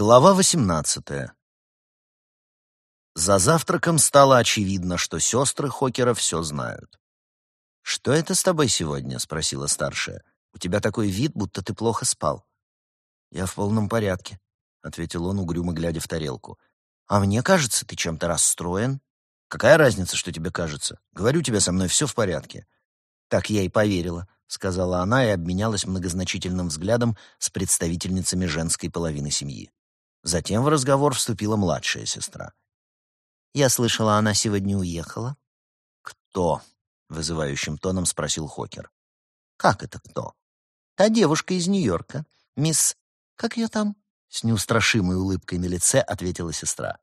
Глава восемнадцатая. За завтраком стало очевидно, что сестры Хокера все знают. «Что это с тобой сегодня?» — спросила старшая. «У тебя такой вид, будто ты плохо спал». «Я в полном порядке», — ответил он, угрюмо глядя в тарелку. «А мне кажется, ты чем-то расстроен». «Какая разница, что тебе кажется? Говорю тебе, со мной все в порядке». «Так я и поверила», — сказала она и обменялась многозначительным взглядом с представительницами женской половины семьи. Затем в разговор вступила младшая сестра. «Я слышала, она сегодня уехала». «Кто?» — вызывающим тоном спросил Хокер. «Как это кто?» «Та девушка из Нью-Йорка, мисс... Как ее там?» С неустрашимой улыбкой на лице ответила сестра.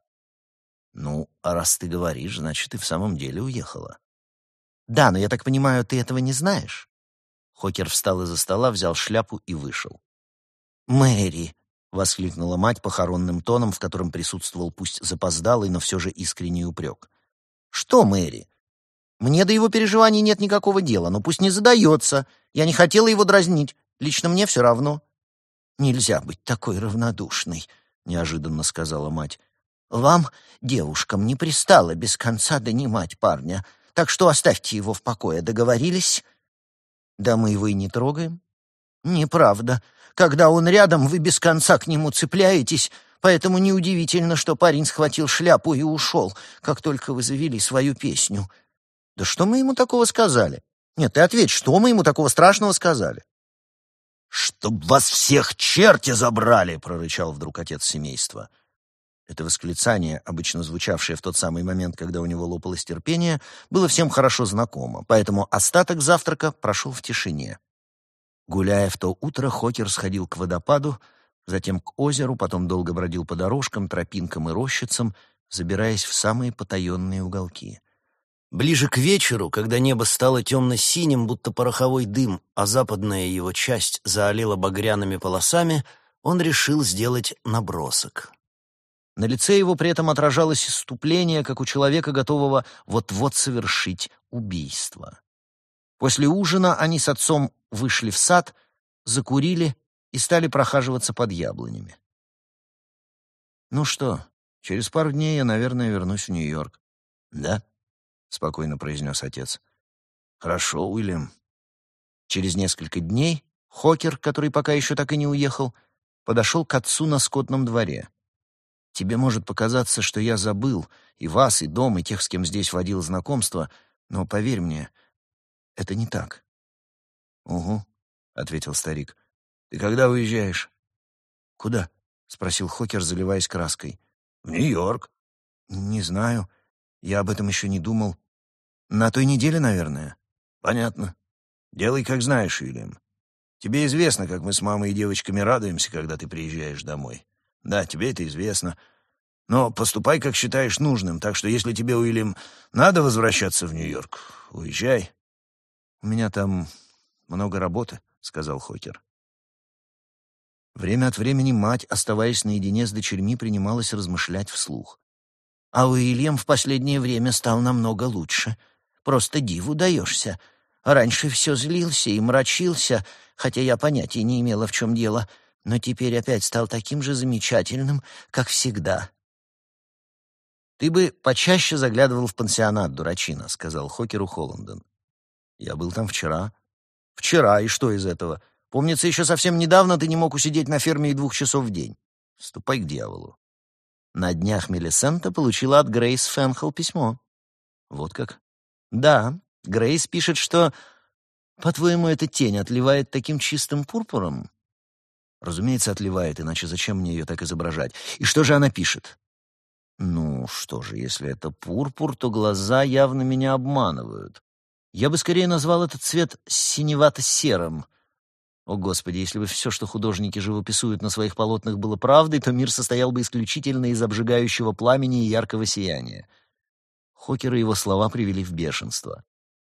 «Ну, а раз ты говоришь, значит, ты в самом деле уехала». «Да, но я так понимаю, ты этого не знаешь?» Хокер встал из-за стола, взял шляпу и вышел. «Мэри!» — воскликнула мать похоронным тоном, в котором присутствовал пусть запоздалый, но все же искренний упрек. «Что, Мэри? Мне до его переживаний нет никакого дела, но пусть не задается. Я не хотела его дразнить. Лично мне все равно». «Нельзя быть такой равнодушной», — неожиданно сказала мать. «Вам, девушкам, не пристало без конца донимать парня, так что оставьте его в покое, договорились?» «Да мы его и не трогаем». «Неправда. Когда он рядом, вы без конца к нему цепляетесь, поэтому неудивительно, что парень схватил шляпу и ушел, как только вы завели свою песню. Да что мы ему такого сказали? Нет, ты ответь, что мы ему такого страшного сказали? «Чтоб вас всех черти забрали!» — прорычал вдруг отец семейства. Это восклицание, обычно звучавшее в тот самый момент, когда у него лопалось терпение, было всем хорошо знакомо, поэтому остаток завтрака прошел в тишине. Гуляя в то утро, Хокер сходил к водопаду, затем к озеру, потом долго бродил по дорожкам, тропинкам и рощицам, забираясь в самые потаенные уголки. Ближе к вечеру, когда небо стало темно-синим, будто пороховой дым, а западная его часть заолела багряными полосами, он решил сделать набросок. На лице его при этом отражалось иступление, как у человека, готового вот-вот совершить убийство. После ужина они с отцом вышли в сад, закурили и стали прохаживаться под яблонями. «Ну что, через пару дней я, наверное, вернусь в Нью-Йорк». «Да?» — спокойно произнес отец. «Хорошо, Уильям». Через несколько дней Хокер, который пока еще так и не уехал, подошел к отцу на скотном дворе. «Тебе может показаться, что я забыл и вас, и дом, и тех, с кем здесь водил знакомство, но поверь мне, это не так. «Угу», — ответил старик. «Ты когда уезжаешь?» «Куда?» — спросил Хокер, заливаясь краской. «В Нью-Йорк». «Не знаю. Я об этом еще не думал. На той неделе, наверное». «Понятно. Делай, как знаешь, Уильям. Тебе известно, как мы с мамой и девочками радуемся, когда ты приезжаешь домой. Да, тебе это известно. Но поступай, как считаешь нужным, так что если тебе, Уильям, надо возвращаться в Нью-Йорк, уезжай. У меня там много работы», — сказал Хокер. Время от времени мать, оставаясь наедине с дочерьми, принималась размышлять вслух. «А Уильям в последнее время стал намного лучше. Просто диву даешься. Раньше все злился и мрачился, хотя я понятия не имела, в чем дело, но теперь опять стал таким же замечательным, как всегда». «Ты бы почаще заглядывал в пансионат, дурачина», — сказал Хокеру Холландон. «Я был там вчера», Вчера, и что из этого? Помнится, еще совсем недавно ты не мог усидеть на ферме и двух часов в день. Ступай к дьяволу. На днях Мелисента получила от Грейс Фенхел письмо. Вот как? Да, Грейс пишет, что... По-твоему, эта тень отливает таким чистым пурпуром? Разумеется, отливает, иначе зачем мне ее так изображать? И что же она пишет? Ну, что же, если это пурпур, то глаза явно меня обманывают. Я бы скорее назвал этот цвет синевато-серым. О, Господи, если бы все, что художники живописуют на своих полотнах, было правдой, то мир состоял бы исключительно из обжигающего пламени и яркого сияния. Хокера его слова привели в бешенство.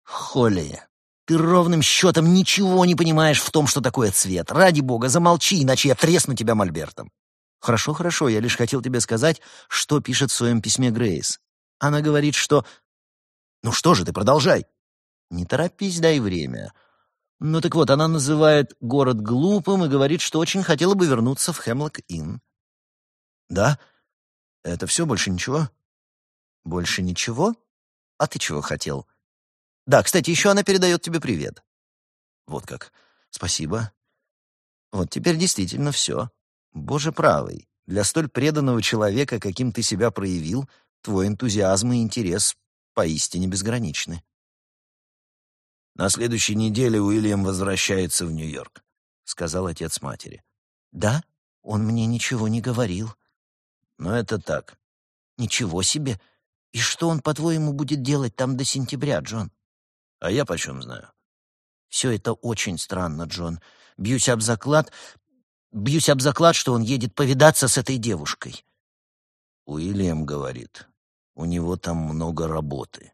«Холли, ты ровным счетом ничего не понимаешь в том, что такое цвет. Ради бога, замолчи, иначе я тресну тебя мольбертом». «Хорошо, хорошо, я лишь хотел тебе сказать, что пишет в своем письме Грейс. Она говорит, что...» «Ну что же ты, продолжай!» Не торопись, дай время. Ну так вот, она называет город глупым и говорит, что очень хотела бы вернуться в Хемлок-Инн. Да? Это все, больше ничего? Больше ничего? А ты чего хотел? Да, кстати, еще она передает тебе привет. Вот как. Спасибо. Вот теперь действительно все. Боже правый, для столь преданного человека, каким ты себя проявил, твой энтузиазм и интерес поистине безграничны. На следующей неделе Уильям возвращается в Нью-Йорк, сказал отец матери. Да? Он мне ничего не говорил. Но это так. Ничего себе. И что он, по-твоему, будет делать там до сентября, Джон? А я почем знаю? Все это очень странно, Джон. Бьюсь об заклад... Бьюсь об заклад, что он едет повидаться с этой девушкой. Уильям говорит, у него там много работы.